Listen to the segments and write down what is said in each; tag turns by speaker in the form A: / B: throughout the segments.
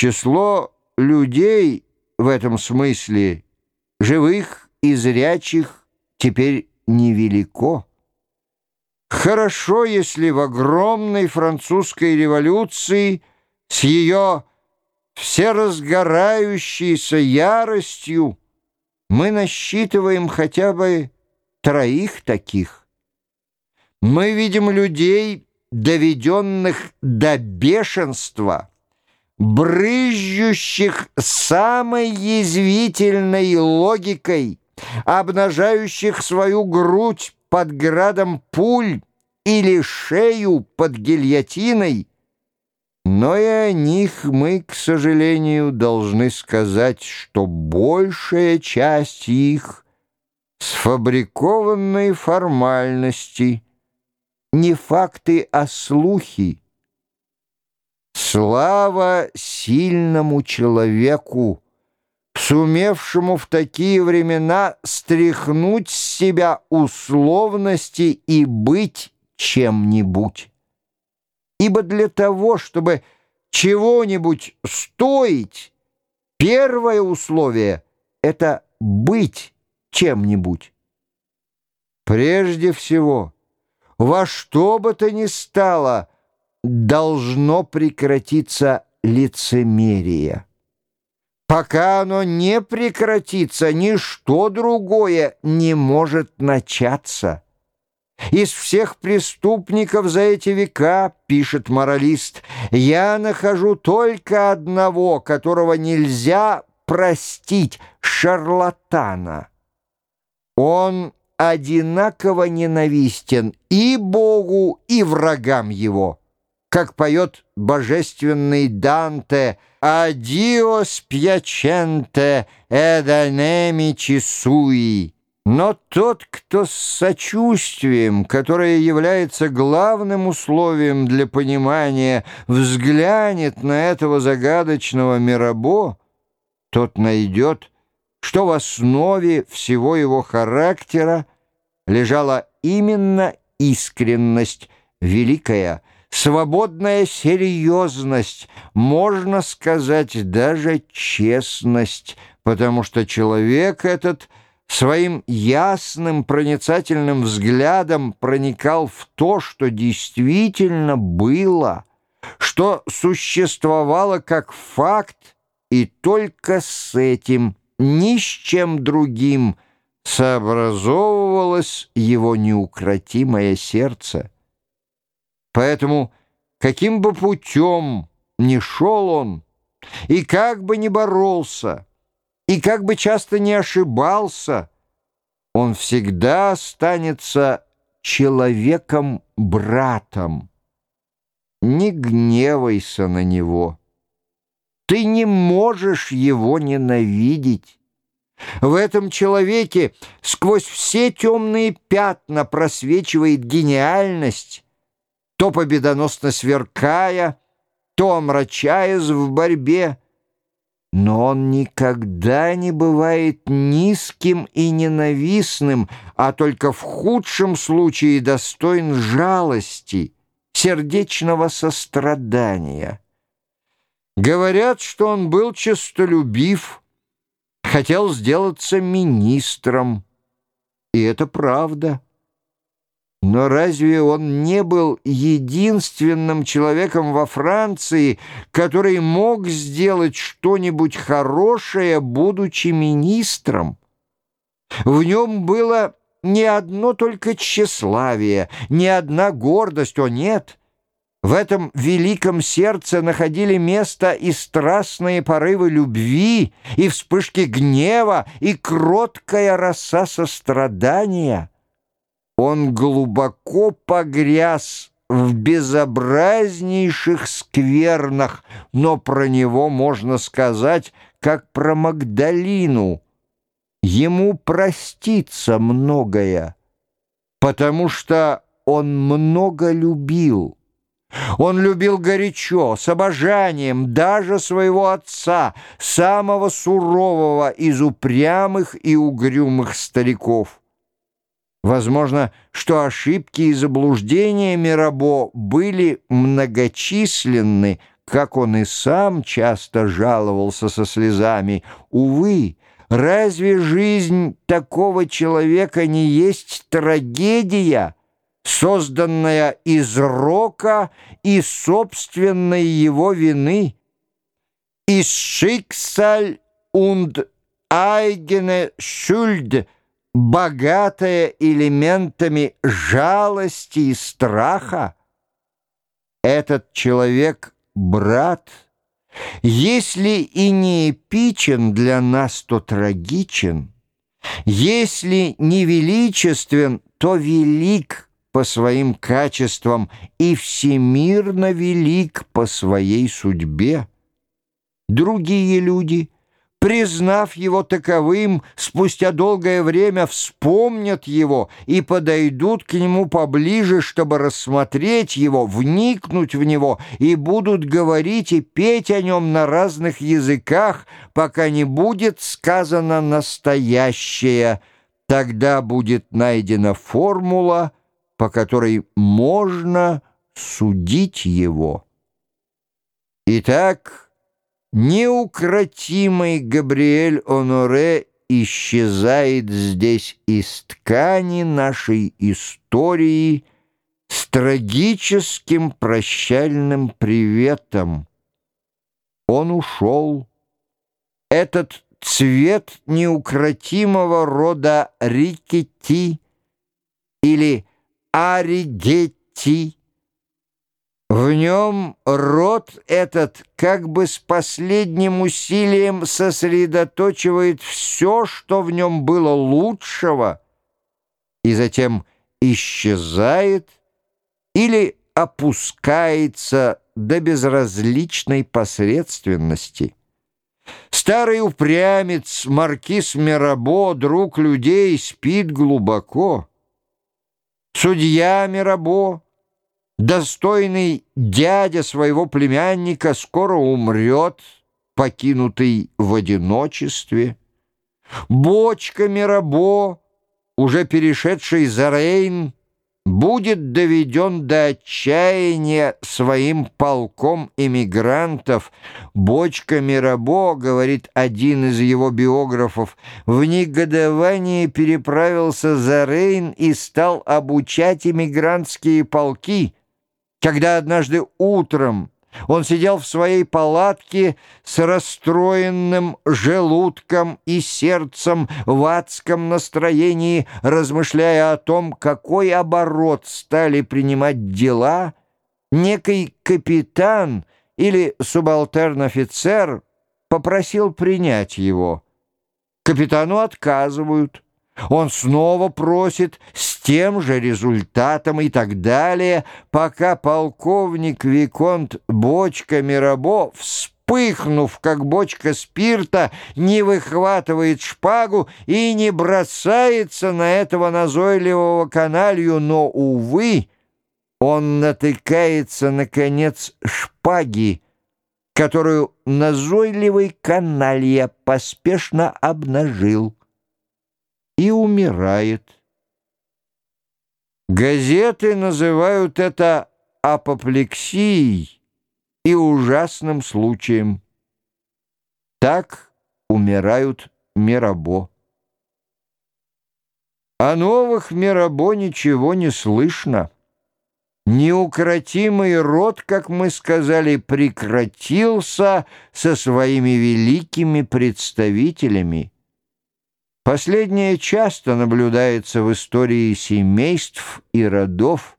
A: Число людей в этом смысле, живых и зрячих, теперь невелико. Хорошо, если в огромной французской революции с ее всеразгорающейся яростью мы насчитываем хотя бы троих таких. Мы видим людей, доведенных до бешенства, брызжущих самой язвительной логикой, обнажающих свою грудь под градом пуль или шею под гильотиной, но и о них мы, к сожалению, должны сказать, что большая часть их — сфабрикованные формальности, не факты, а слухи. Слава сильному человеку, сумевшему в такие времена стряхнуть с себя условности и быть чем-нибудь. Ибо для того, чтобы чего-нибудь стоить, первое условие — это быть чем-нибудь. Прежде всего, во что бы то ни стало, должно прекратиться лицемерие. Пока оно не прекратится, ничто другое не может начаться. Из всех преступников за эти века, пишет моралист, я нахожу только одного, которого нельзя простить, шарлатана. Он одинаково ненавистен и Богу, и врагам его как поет божественный Данте «Адио спьяченте эданемичи суи». Но тот, кто с сочувствием, которое является главным условием для понимания, взглянет на этого загадочного Мирабо, тот найдет, что в основе всего его характера лежала именно искренность, великая, свободная серьезность, можно сказать, даже честность, потому что человек этот своим ясным проницательным взглядом проникал в то, что действительно было, что существовало как факт, и только с этим, ни с чем другим, сообразовывалось его неукротимое сердце. Поэтому каким бы путем ни шел он, и как бы ни боролся, и как бы часто не ошибался, он всегда останется человеком-братом. Не гневайся на него. Ты не можешь его ненавидеть. В этом человеке сквозь все темные пятна просвечивает гениальность, то победоносно сверкая, то омрачаясь в борьбе. Но он никогда не бывает низким и ненавистным, а только в худшем случае достоин жалости, сердечного сострадания. Говорят, что он был честолюбив, хотел сделаться министром, и это правда. Но разве он не был единственным человеком во Франции, который мог сделать что-нибудь хорошее, будучи министром? В нем было не одно только тщеславие, не одна гордость, о нет. В этом великом сердце находили место и страстные порывы любви, и вспышки гнева, и кроткая роса сострадания — он глубоко погряз в безобразнейших сквернах, но про него можно сказать, как про Магдалину. Ему простится многое, потому что он много любил. Он любил горячо, с обожанием даже своего отца, самого сурового из упрямых и угрюмых стариков. Возможно, что ошибки и заблуждения Мирабо были многочисленны, как он и сам часто жаловался со слезами, увы, разве жизнь такого человека не есть трагедия, созданная из рока и собственной его вины? Из Schicksal und eigene Schuld, богатая элементами жалости и страха, этот человек — брат, если и не эпичен для нас, то трагичен, если не величествен, то велик по своим качествам и всемирно велик по своей судьбе. Другие люди — признав его таковым, спустя долгое время вспомнят его и подойдут к нему поближе, чтобы рассмотреть его, вникнуть в него, и будут говорить и петь о нем на разных языках, пока не будет сказано настоящее. Тогда будет найдена формула, по которой можно судить его. Итак, Неукротимый Габриэль Оноре исчезает здесь из ткани нашей истории с трагическим прощальным приветом. Он ушел. Этот цвет неукротимого рода Рикетти или Аригетти в нем род этот как бы с последним усилием сосредоточивает все, что в нем было лучшего, и затем исчезает или опускается до безразличной посредственности. Старый упрямец, маркиз Мирабо, друг людей, спит глубоко. Судья Мирабо Достойный дядя своего племянника скоро умрет, покинутый в одиночестве. Бочка Мирабо, уже перешедший за Рейн, будет доведен до отчаяния своим полком эмигрантов. Бочка Мирабо, говорит один из его биографов, в негодовании переправился за Рейн и стал обучать эмигрантские полки — когда однажды утром он сидел в своей палатке с расстроенным желудком и сердцем в адском настроении, размышляя о том, какой оборот стали принимать дела, некий капитан или субалтерн-офицер попросил принять его. Капитану отказывают. Он снова просит с тем же результатом и так далее, пока полковник Виконт Бочка Мирабо, вспыхнув, как бочка спирта, не выхватывает шпагу и не бросается на этого назойливого каналью, но, увы, он натыкается, наконец, шпаги, которую назойливый каналья поспешно обнажил и умирает. Газеты называют это апоплексией и ужасным случаем. Так умирают Мирабо. О новых Мирабо ничего не слышно. Неукротимый род, как мы сказали, прекратился со своими великими представителями. Последнее часто наблюдается в истории семейств и родов,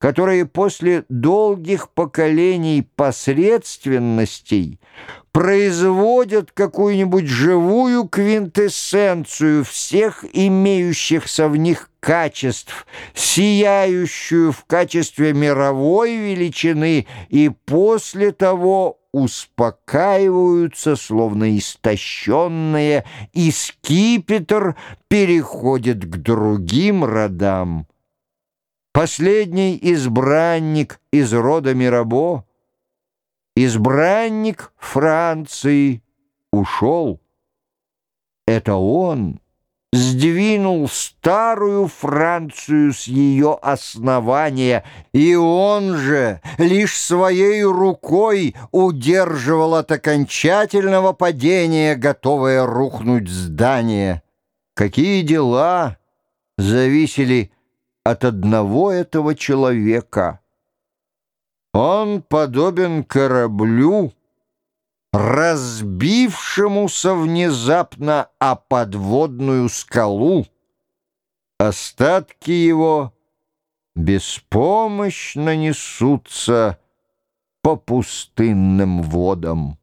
A: которые после долгих поколений посредственностей производят какую-нибудь живую квинтэссенцию всех имеющихся в них качеств, сияющую в качестве мировой величины и после того успокаиваются, словно истощенные, и скипетр переходит к другим родам. Последний избранник из рода Мирабо, избранник Франции, ушел. Это он, сдвинул старую Францию с ее основания, и он же лишь своей рукой удерживал от окончательного падения, готовое рухнуть здание. Какие дела зависели от одного этого человека? Он подобен кораблю, разбившемуся внезапно о подводную скалу. Остатки его беспомощно несутся по пустынным водам.